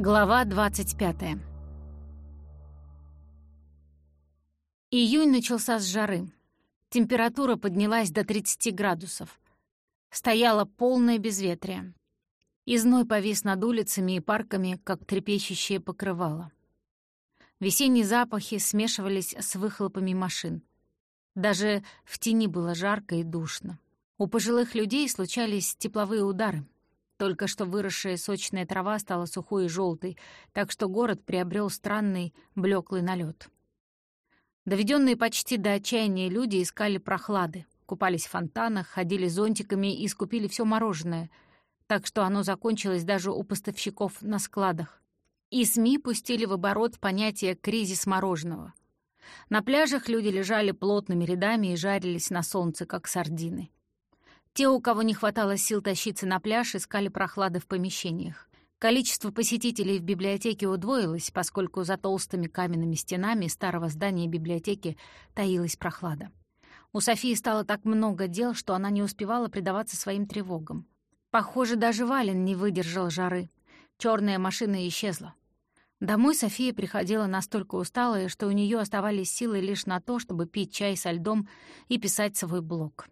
Глава 25 Июнь начался с жары. Температура поднялась до 30 градусов. Стояло полное безветрие. Изной повис над улицами и парками, как трепещущее покрывало. Весенние запахи смешивались с выхлопами машин. Даже в тени было жарко и душно. У пожилых людей случались тепловые удары, только что выросшая сочная трава стала сухой и желтой, так что город приобрел странный блеклый налет. Доведенные почти до отчаяния люди искали прохлады, купались в фонтанах, ходили зонтиками и скупили все мороженое, так что оно закончилось даже у поставщиков на складах. И СМИ пустили в оборот понятие «кризис мороженого». На пляжах люди лежали плотными рядами и жарились на солнце, как сардины. Те, у кого не хватало сил тащиться на пляж, искали прохлады в помещениях. Количество посетителей в библиотеке удвоилось, поскольку за толстыми каменными стенами старого здания библиотеки таилась прохлада. У Софии стало так много дел, что она не успевала предаваться своим тревогам. Похоже, даже Вален не выдержал жары. Черная машина исчезла. Домой София приходила настолько усталая, что у нее оставались силы лишь на то, чтобы пить чай со льдом и писать свой блог.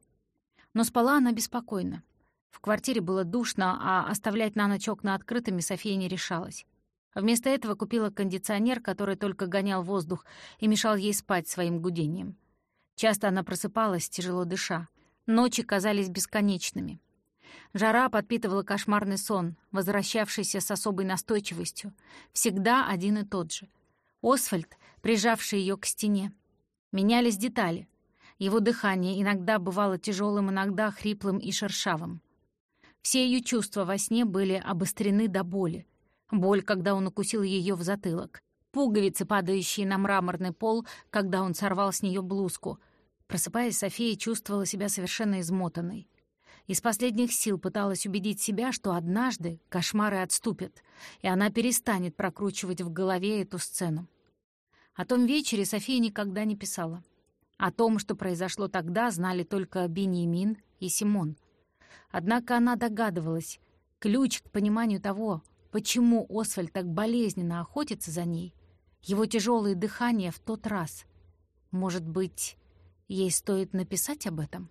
Но спала она беспокойно. В квартире было душно, а оставлять на ночь окна открытыми София не решалась. Вместо этого купила кондиционер, который только гонял воздух и мешал ей спать своим гудением. Часто она просыпалась, тяжело дыша. Ночи казались бесконечными. Жара подпитывала кошмарный сон, возвращавшийся с особой настойчивостью. Всегда один и тот же. Освальд, прижавший ее к стене. Менялись детали. Его дыхание иногда бывало тяжелым, иногда хриплым и шершавым. Все ее чувства во сне были обострены до боли. Боль, когда он укусил ее в затылок. Пуговицы, падающие на мраморный пол, когда он сорвал с нее блузку. Просыпаясь, София чувствовала себя совершенно измотанной. Из последних сил пыталась убедить себя, что однажды кошмары отступят, и она перестанет прокручивать в голове эту сцену. О том вечере София никогда не писала. О том, что произошло тогда, знали только Беньямин и Симон. Однако она догадывалась, ключ к пониманию того, почему Освальд так болезненно охотится за ней, его тяжелое дыхание в тот раз. Может быть, ей стоит написать об этом?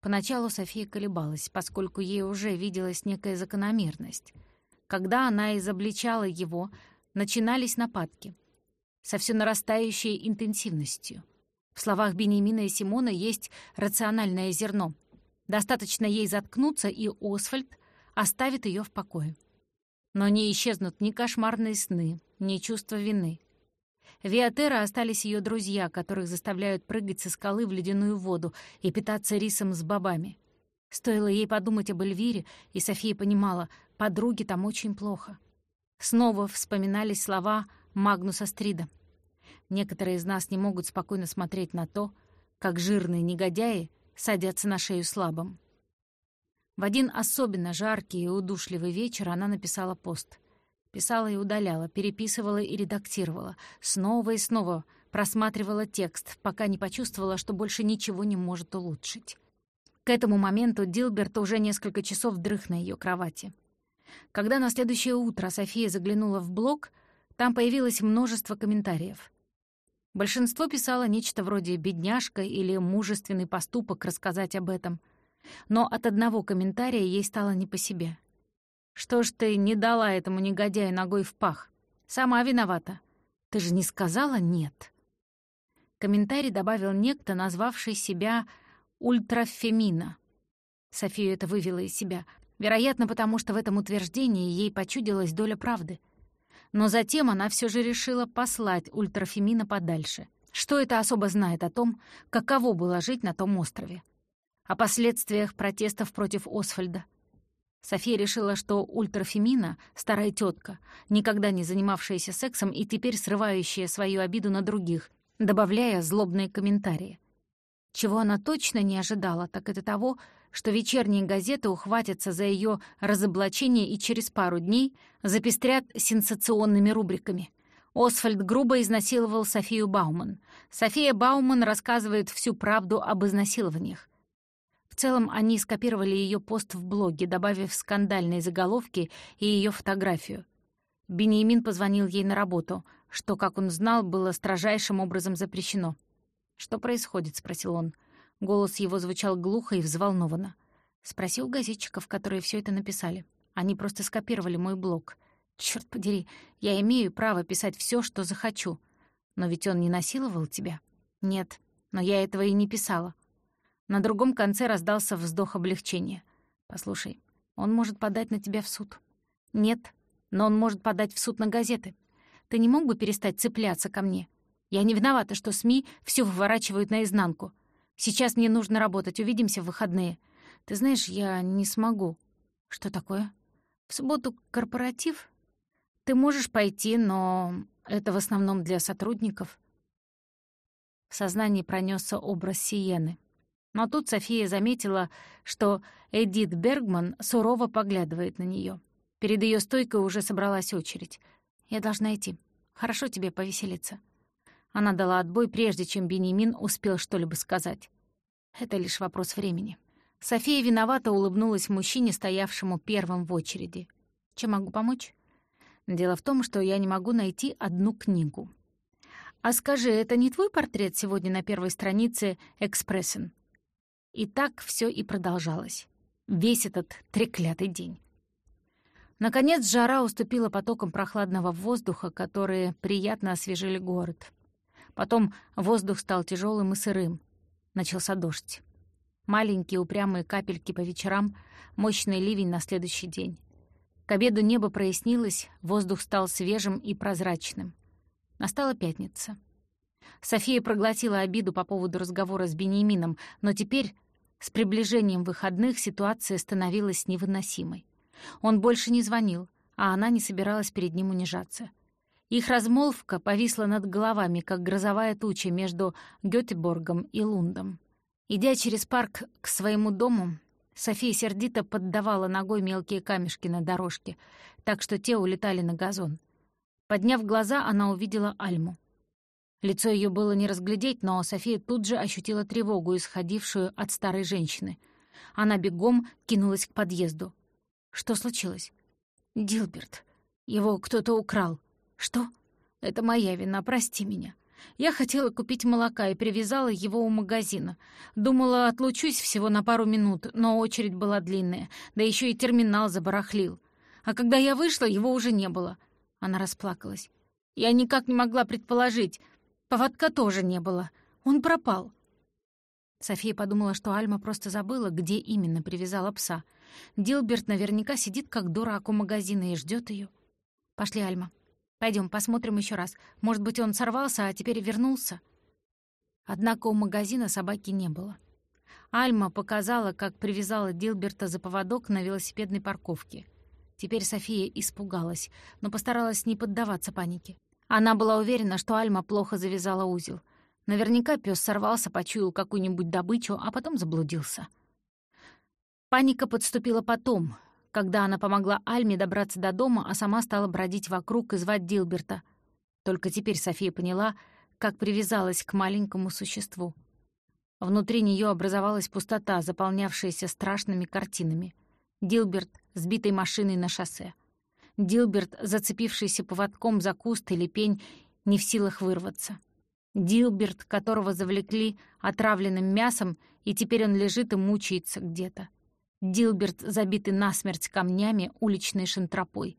Поначалу София колебалась, поскольку ей уже виделась некая закономерность. Когда она изобличала его, начинались нападки со все нарастающей интенсивностью — в словах Бенемина и Симона есть рациональное зерно. Достаточно ей заткнуться, и Освальд оставит ее в покое. Но не исчезнут ни кошмарные сны, ни чувство вины. Виатера остались ее друзья, которых заставляют прыгать со скалы в ледяную воду и питаться рисом с бобами. Стоило ей подумать об Эльвире, и София понимала, подруге там очень плохо. Снова вспоминались слова Магнуса Стрида — Некоторые из нас не могут спокойно смотреть на то, как жирные негодяи садятся на шею слабым. В один особенно жаркий и удушливый вечер она написала пост. Писала и удаляла, переписывала и редактировала, снова и снова просматривала текст, пока не почувствовала, что больше ничего не может улучшить. К этому моменту Дилберт уже несколько часов дрых на ее кровати. Когда на следующее утро София заглянула в блог, там появилось множество комментариев. Большинство писало нечто вроде «бедняжка» или «мужественный поступок» рассказать об этом. Но от одного комментария ей стало не по себе. «Что ж ты не дала этому негодяю ногой в пах? Сама виновата. Ты же не сказала «нет». Комментарий добавил некто, назвавший себя «ультрафемина». Софию это вывело из себя. Вероятно, потому что в этом утверждении ей почудилась доля правды — но затем она все же решила послать ультрафемина подальше. Что это особо знает о том, каково было жить на том острове? О последствиях протестов против Освальда? София решила, что ультрафемина, старая тетка, никогда не занимавшаяся сексом и теперь срывающая свою обиду на других, добавляя злобные комментарии. Чего она точно не ожидала, так это того, что вечерние газеты ухватятся за ее разоблачение и через пару дней запестрят сенсационными рубриками. Освальд грубо изнасиловал Софию Бауман. София Бауман рассказывает всю правду об изнасилованиях. В целом они скопировали ее пост в блоге, добавив скандальные заголовки и ее фотографию. Бениамин позвонил ей на работу, что, как он знал, было строжайшим образом запрещено. «Что происходит?» — спросил он. Голос его звучал глухо и взволнованно. Спросил газетчиков, которые все это написали. Они просто скопировали мой блог. Черт подери, я имею право писать все, что захочу. Но ведь он не насиловал тебя? Нет, но я этого и не писала. На другом конце раздался вздох облегчения. «Послушай, он может подать на тебя в суд». «Нет, но он может подать в суд на газеты. Ты не мог бы перестать цепляться ко мне? Я не виновата, что СМИ все выворачивают наизнанку. Сейчас мне нужно работать, увидимся в выходные. Ты знаешь, я не смогу». «Что такое?» «В субботу корпоратив. Ты можешь пойти, но это в основном для сотрудников». В сознании пронесся образ Сиены. Но тут София заметила, что Эдит Бергман сурово поглядывает на нее. Перед ее стойкой уже собралась очередь. «Я должна идти. Хорошо тебе повеселиться». Она дала отбой, прежде чем Бенемин успел что-либо сказать. Это лишь вопрос времени. София виновато улыбнулась мужчине, стоявшему первым в очереди. «Чем могу помочь?» «Дело в том, что я не могу найти одну книгу». «А скажи, это не твой портрет сегодня на первой странице «Экспрессен»?» И так все и продолжалось. Весь этот треклятый день. Наконец жара уступила потокам прохладного воздуха, которые приятно освежили город. Потом воздух стал тяжелым и сырым. Начался дождь. Маленькие упрямые капельки по вечерам, мощный ливень на следующий день. К обеду небо прояснилось, воздух стал свежим и прозрачным. Настала пятница. София проглотила обиду по поводу разговора с Бениамином, но теперь с приближением выходных ситуация становилась невыносимой. Он больше не звонил, а она не собиралась перед ним унижаться. Их размолвка повисла над головами, как грозовая туча между Гётеборгом и Лундом. Идя через парк к своему дому, София сердито поддавала ногой мелкие камешки на дорожке, так что те улетали на газон. Подняв глаза, она увидела Альму. Лицо ее было не разглядеть, но София тут же ощутила тревогу, исходившую от старой женщины. Она бегом кинулась к подъезду. Что случилось? «Дилберт. Его кто-то украл». «Что? Это моя вина, прости меня. Я хотела купить молока и привязала его у магазина. Думала, отлучусь всего на пару минут, но очередь была длинная, да еще и терминал забарахлил. А когда я вышла, его уже не было». Она расплакалась. «Я никак не могла предположить, Поводка тоже не было. Он пропал. София подумала, что Альма просто забыла, где именно привязала пса. Дилберт наверняка сидит как дурак у магазина и ждет ее. «Пошли, Альма. Пойдем, посмотрим еще раз. Может быть, он сорвался, а теперь вернулся?» Однако у магазина собаки не было. Альма показала, как привязала Дилберта за поводок на велосипедной парковке. Теперь София испугалась, но постаралась не поддаваться панике. Она была уверена, что Альма плохо завязала узел. Наверняка пес сорвался, почуял какую-нибудь добычу, а потом заблудился. Паника подступила потом, когда она помогла Альме добраться до дома, а сама стала бродить вокруг и звать Дилберта. Только теперь София поняла, как привязалась к маленькому существу. Внутри нее образовалась пустота, заполнявшаяся страшными картинами. Дилберт, сбитой машиной на шоссе — Дилберт, зацепившийся поводком за куст или пень, не в силах вырваться. Дилберт, которого завлекли отравленным мясом, и теперь он лежит и мучается где-то. Дилберт, забитый насмерть камнями, уличной шантропой.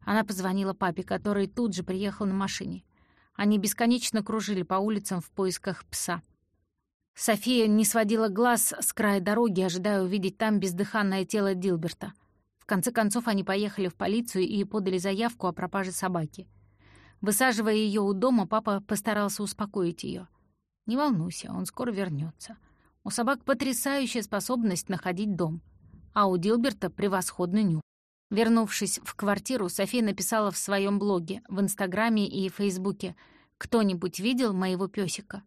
Она позвонила папе, который тут же приехал на машине. Они бесконечно кружили по улицам в поисках пса. София не сводила глаз с края дороги, ожидая увидеть там бездыханное тело Дилберта — в конце концов, они поехали в полицию и подали заявку о пропаже собаки. Высаживая ее у дома, папа постарался успокоить ее. «Не волнуйся, он скоро вернется. У собак потрясающая способность находить дом, а у Дилберта превосходный нюх». Вернувшись в квартиру, София написала в своем блоге, в Инстаграме и Фейсбуке «Кто-нибудь видел моего песика?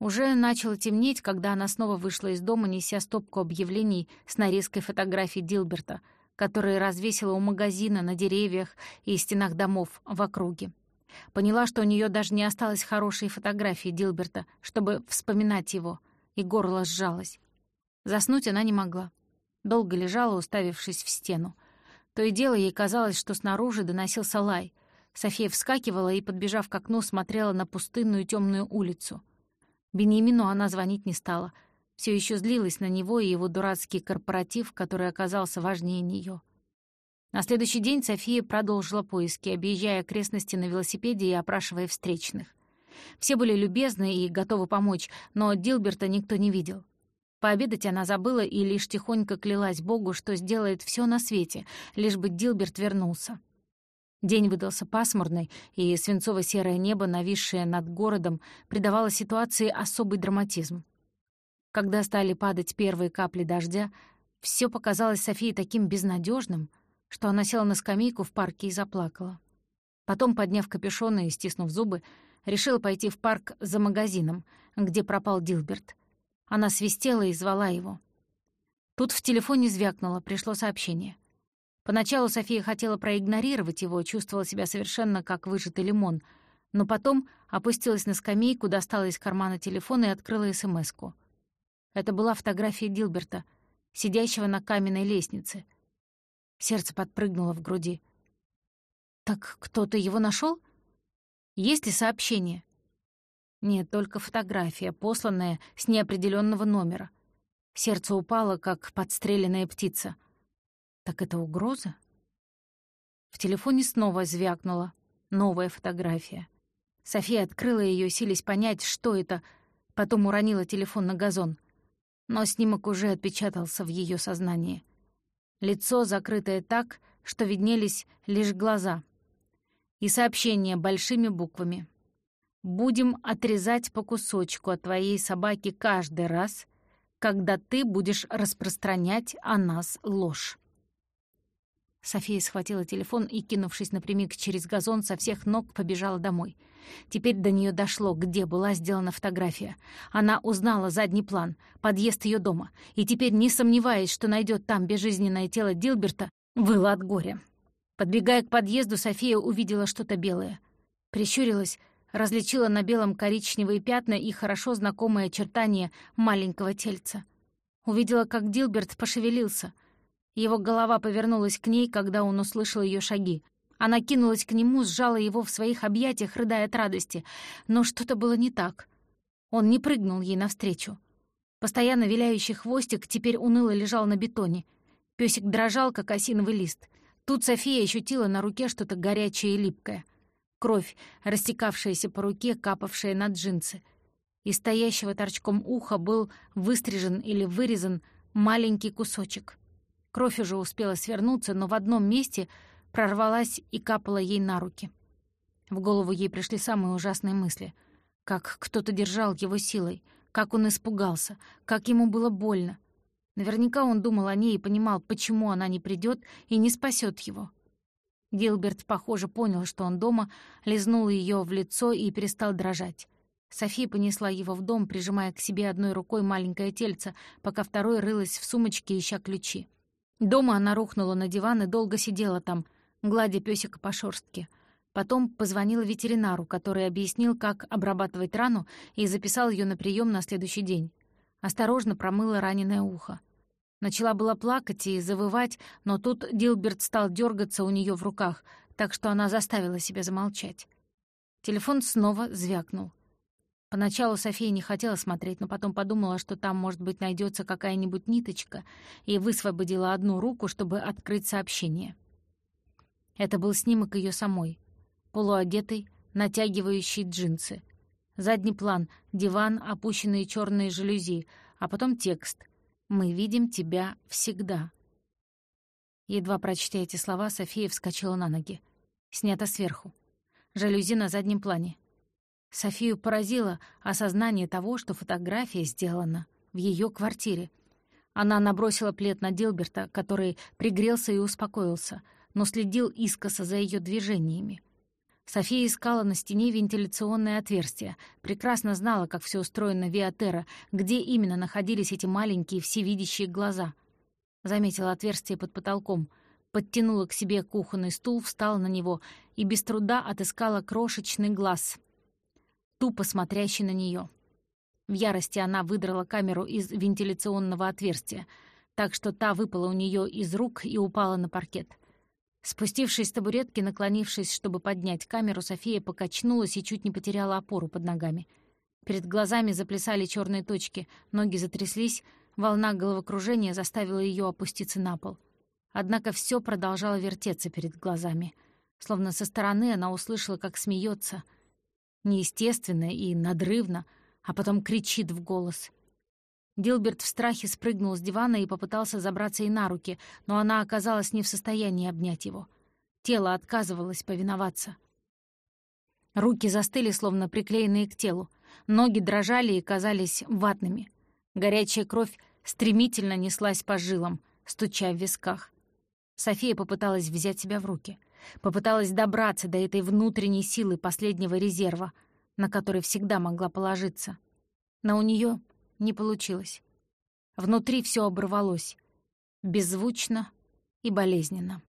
Уже начало темнеть, когда она снова вышла из дома, неся стопку объявлений с нарезкой фотографий Дилберта — которые развесила у магазина на деревьях и стенах домов в округе. Поняла, что у нее даже не осталось хорошей фотографии Дилберта, чтобы вспоминать его, и горло сжалось. Заснуть она не могла. Долго лежала, уставившись в стену. То и дело ей казалось, что снаружи доносился лай. София вскакивала и, подбежав к окну, смотрела на пустынную темную улицу. Бенемину она звонить не стала. Все еще злилась на него и его дурацкий корпоратив, который оказался важнее нее. На следующий день София продолжила поиски, объезжая окрестности на велосипеде и опрашивая встречных. Все были любезны и готовы помочь, но Дилберта никто не видел. Пообедать она забыла и лишь тихонько клялась Богу, что сделает все на свете, лишь бы Дилберт вернулся. День выдался пасмурный, и свинцово-серое небо, нависшее над городом, придавало ситуации особый драматизм. Когда стали падать первые капли дождя, все показалось Софии таким безнадежным, что она села на скамейку в парке и заплакала. Потом, подняв капюшон и стиснув зубы, решила пойти в парк за магазином, где пропал Дилберт. Она свистела и звала его. Тут в телефоне звякнуло, пришло сообщение. Поначалу София хотела проигнорировать его, чувствовала себя совершенно как выжатый лимон, но потом опустилась на скамейку, достала из кармана телефон и открыла СМС-ку. Это была фотография Дилберта, сидящего на каменной лестнице. Сердце подпрыгнуло в груди. «Так кто-то его нашел? Есть ли сообщение?» Нет, только фотография, посланная с неопределенного номера. Сердце упало, как подстреленная птица. Так это угроза? В телефоне снова звякнула. Новая фотография. София открыла ее, силясь понять, что это, потом уронила телефон на газон. Но снимок уже отпечатался в ее сознании. Лицо, закрытое так, что виднелись лишь глаза. И сообщение большими буквами. Будем отрезать по кусочку от твоей собаки каждый раз, когда ты будешь распространять о нас ложь. София схватила телефон и, кинувшись напрямик через газон, со всех ног побежала домой. Теперь до нее дошло, где была сделана фотография. Она узнала задний план, подъезд ее дома, и теперь, не сомневаясь, что найдет там безжизненное тело Дилберта, выла от горя. Подбегая к подъезду, София увидела что-то белое. Прищурилась, различила на белом коричневые пятна и хорошо знакомые очертания маленького тельца. Увидела, как Дилберт пошевелился. Его голова повернулась к ней, когда он услышал ее шаги. Она кинулась к нему, сжала его в своих объятиях, рыдая от радости. Но что-то было не так. Он не прыгнул ей навстречу. Постоянно виляющий хвостик теперь уныло лежал на бетоне. Пёсик дрожал, как осиновый лист. Тут София ощутила на руке что-то горячее и липкое — кровь, растекавшаяся по руке, капавшая на джинсы. Из стоящего торчком уха был выстрижен или вырезан маленький кусочек. Кровь уже успела свернуться, но в одном месте прорвалась и капала ей на руки. В голову ей пришли самые ужасные мысли. Как кто-то держал его силой, как он испугался, как ему было больно. Наверняка он думал о ней и понимал, почему она не придет и не спасет его. Гилберт, похоже, понял, что он дома, лизнул ее в лицо и перестал дрожать. Софи понесла его в дом, прижимая к себе одной рукой маленькое тельце, пока второй рылась в сумочке, ища ключи. Дома она рухнула на диван и долго сидела там, гладя пёсика по шорстке. Потом позвонила ветеринару, который объяснил, как обрабатывать рану, и записал ее на прием на следующий день. Осторожно промыла раненое ухо. Начала была плакать и завывать, но тут Дилберт стал дергаться у нее в руках, так что она заставила себя замолчать. Телефон снова звякнул. Поначалу София не хотела смотреть, но потом подумала, что там, может быть, найдется какая-нибудь ниточка, и высвободила одну руку, чтобы открыть сообщение. Это был снимок ее самой, полуодетой, натягивающей джинсы. Задний план — диван, опущенные черные жалюзи, а потом текст — мы видим тебя всегда». Едва прочтя эти слова, София вскочила на ноги. Снято сверху. Жалюзи на заднем плане. Софию поразило осознание того, что фотография сделана в ее квартире. Она набросила плед на Дилберта, который пригрелся и успокоился, но следил искоса за ее движениями. София искала на стене вентиляционное отверстие, прекрасно знала, как все устроено Виатера, где именно находились эти маленькие всевидящие глаза. Заметила отверстие под потолком, подтянула к себе кухонный стул, встала на него и без труда отыскала крошечный глаз, тупо смотрящий на нее. В ярости она выдрала камеру из вентиляционного отверстия, так что та выпала у нее из рук и упала на паркет — Спустившись с табуретки, наклонившись, чтобы поднять камеру, София покачнулась и чуть не потеряла опору под ногами. Перед глазами заплясали черные точки, ноги затряслись, волна головокружения заставила ее опуститься на пол. Однако все продолжало вертеться перед глазами. Словно со стороны она услышала, как смеется, неестественно и надрывно, а потом кричит в голос. Дилберт в страхе спрыгнул с дивана и попытался забраться ей на руки, но она оказалась не в состоянии обнять его. Тело отказывалось повиноваться. Руки застыли, словно приклеенные к телу. Ноги дрожали и казались ватными. Горячая кровь стремительно неслась по жилам, стуча в висках. София попыталась взять себя в руки. Попыталась добраться до этой внутренней силы последнего резерва, на который всегда могла положиться. Но у нее не получилось. Внутри все оборвалось. Беззвучно и болезненно.